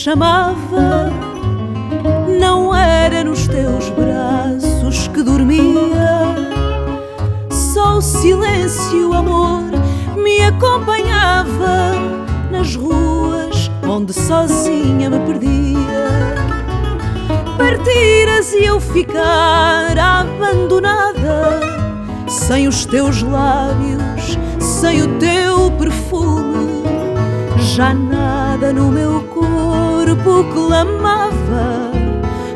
chamava, não era nos teus braços que dormia. Só o silêncio, amor, me acompanhava nas ruas onde sozinha me perdia. Partiras e eu ficar abandonada, sem os teus lábios, sem o teu já nada no meu corpo clamava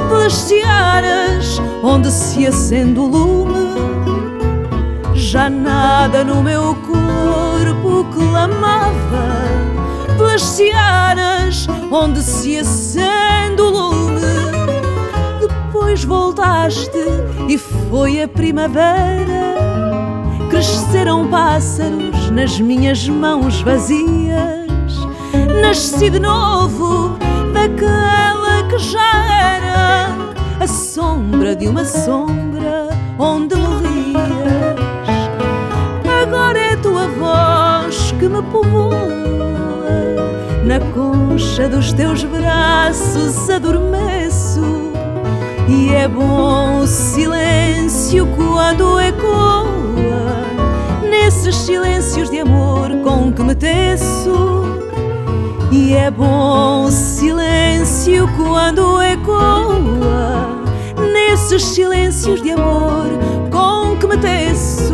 pelas searas onde se acende o lume. Já nada no meu corpo clamava pelas searas onde se acende o lume. Depois voltaste e foi a primavera. Cresceram pássaros nas minhas mãos vazias. Nasci de novo daquela que já era a sombra de uma sombra onde morrias. Agora é tua voz que me povoa. Na concha dos teus braços adormeço. E é bom o silêncio quando ecoa Nesses silêncios de amor com que me teço E é bom o silêncio quando ecoa Nesses silêncios de amor com que me teço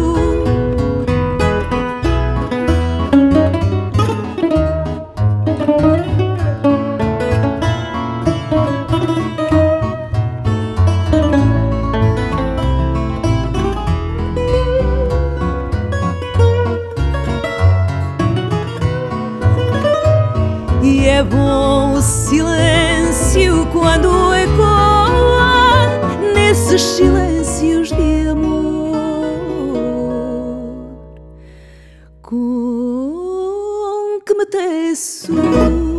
E é bom o silêncio quando ecoa nesses silêncios de amor com que me teço.